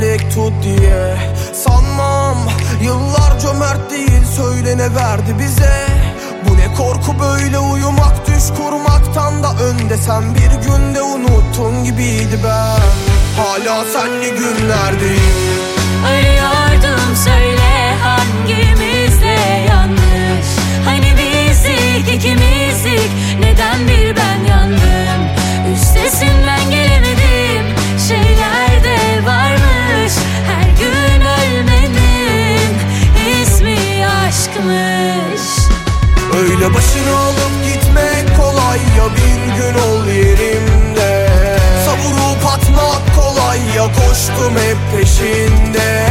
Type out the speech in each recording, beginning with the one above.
tut diye. Sanmam yıllar cömert değil söyle ne verdi bize. Bu ne korku böyle uyumak düş kurmaktan da önde. Sen bir günde unuttun gibiydi ben. Hala senli günlerdeyim. Arıyordum söyle hangimizde yanlış? Hani bizdik ikimizdik. Neden bir ben Öyle başını alıp gitmek kolay ya bir gün ol yerimde. Savurup atmak kolay ya koştum hep peşinde.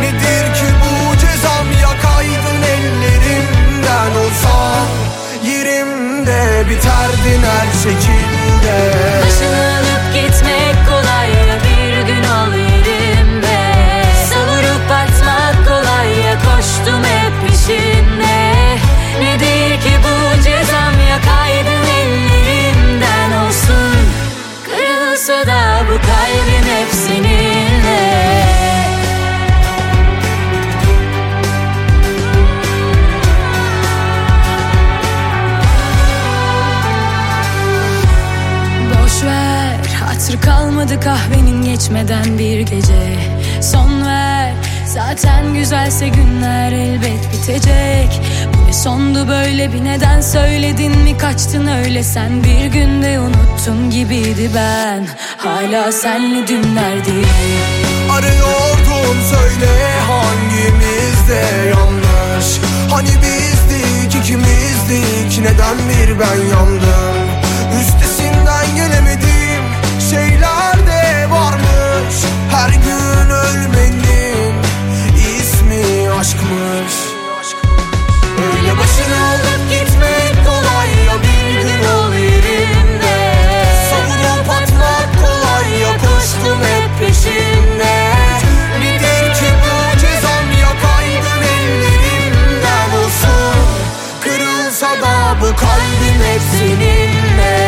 Nedir ki bu cezam? Ya kaydın ellerimden. Olsan Yerimde biterdin her şekilde hatır kalmadı kahvenin geçmeden bir gece. Son ver zaten güzelse günler elbet bitecek. Bu ne sondu böyle bir neden söyledin mi? Kaçtın öyle Sen bir günde unuttun gibiydi ben. Hala senli dünlerdeyim Arıyordum söyle hangimizde yanlış? Hani bizdik ikimizdik neden bir ben yandım? Üstesinden gelemedim cevabı kalbim hep seninle.